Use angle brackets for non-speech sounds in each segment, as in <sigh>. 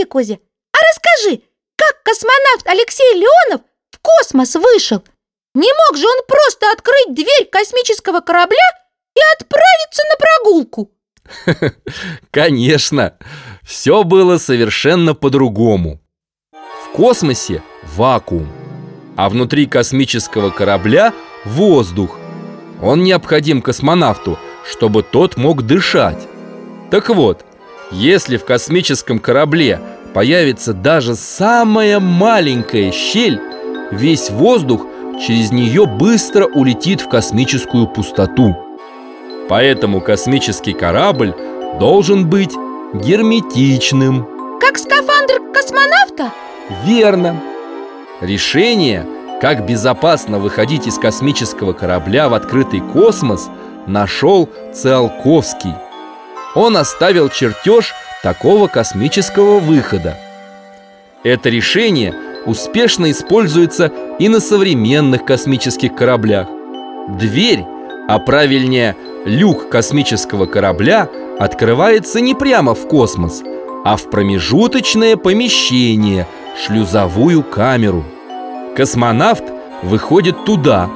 Дядя Кузя, а расскажи, как космонавт Алексей Леонов в космос вышел? Не мог же он просто открыть дверь космического корабля и отправиться на прогулку? <laughs> Конечно, все было совершенно по-другому. В космосе вакуум, а внутри космического корабля воздух. Он необходим космонавту, чтобы тот мог дышать. Так вот, если в космическом корабле появится даже самая маленькая щель, весь воздух через нее быстро улетит в космическую пустоту. Поэтому космический корабль должен быть герметичным. Как скафандр космонавта? Верно. Решение, как безопасно выходить из космического корабля в открытый космос, нашел Циолковский. Он оставил чертеж такого космического выхода. Это решение успешно используется и на современных космических кораблях. Дверь, а правильнее люк космического корабля открывается не прямо в космос, а в промежуточное помещение, шлюзовую камеру. Космонавт выходит туда,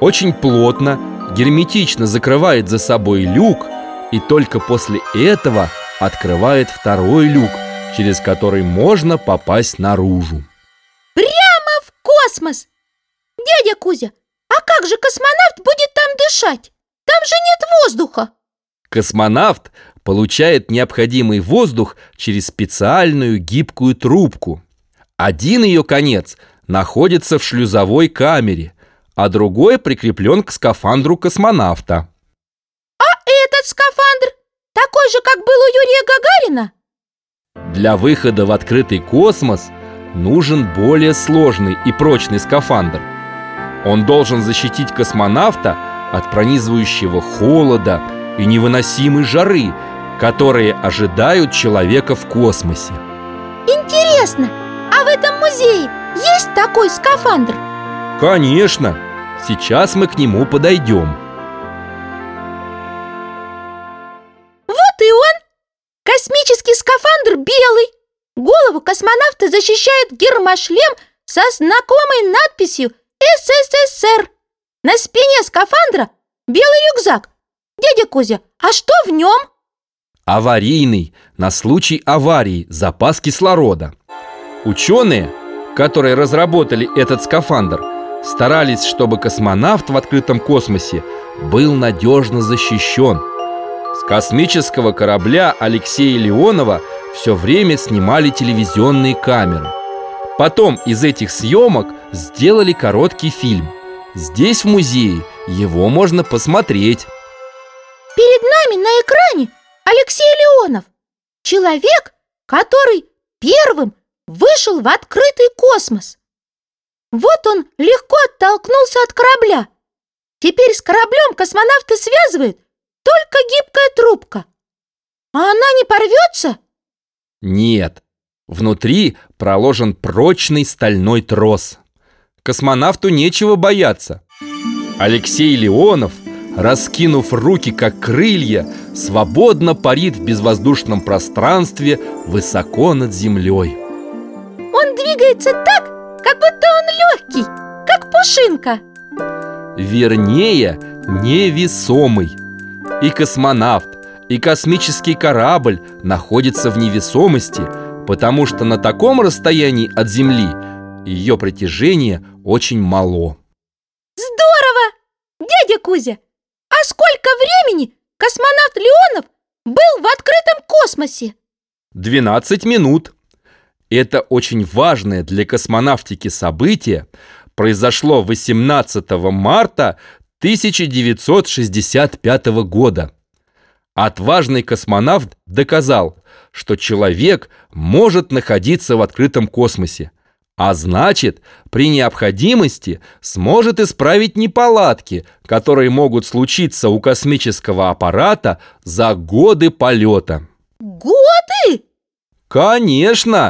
очень плотно, герметично закрывает за собой люк и только после этого открывает второй люк, через который можно попасть наружу. Прямо в космос! Дядя Кузя, а как же космонавт будет там дышать? Там же нет воздуха! Космонавт получает необходимый воздух через специальную гибкую трубку. Один ее конец находится в шлюзовой камере, а другой прикреплен к скафандру космонавта. А этот скафандр такой же, как был у Гагарина? Для выхода в открытый космос нужен более сложный и прочный скафандр. Он должен защитить космонавта от пронизывающего холода и невыносимой жары, которые ожидают человека в космосе. Интересно, а в этом музее есть такой скафандр? Конечно! Сейчас мы к нему подойдем. Белый. Голову космонавта защищает гермошлем со знакомой надписью «СССР». На спине скафандра белый рюкзак. Дядя Кузя, а что в нем? Аварийный, на случай аварии, запас кислорода. Ученые, которые разработали этот скафандр, старались, чтобы космонавт в открытом космосе был надежно защищен. С космического корабля Алексея Леонова все время снимали телевизионные камеры. Потом из этих съемок сделали короткий фильм. Здесь, в музее, его можно посмотреть. Перед нами на экране Алексей Леонов Человек, который первым вышел в открытый космос Вот он легко оттолкнулся от корабля Теперь с кораблем космонавта связывает только гибкая трубка А она не порвется? Нет, внутри проложен прочный стальной трос Космонавту нечего бояться Алексей Леонов – раскинув руки как крылья, свободно парит в безвоздушном пространстве высоко над землей. Он двигается так, как будто он легкий, как пушинка. Вернее, невесомый. И космонавт, и космический корабль находятся в невесомости, потому что на таком расстоянии от Земли ее притяжение очень мало. Здорово! Дядя Кузя, а сколько времени космонавт Леонов был в открытом космосе? 12 минут. Это очень важное для космонавтики событие произошло 18 марта 1965 года. Отважный космонавт доказал, что человек может находиться в открытом космосе, а значит, при необходимости сможет исправить неполадки, которые могут случиться у космического аппарата за годы полета. Годы? Конечно!